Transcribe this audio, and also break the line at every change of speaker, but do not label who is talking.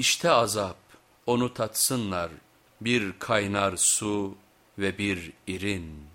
İşte azap, onu tatsınlar, bir kaynar su ve bir irin.''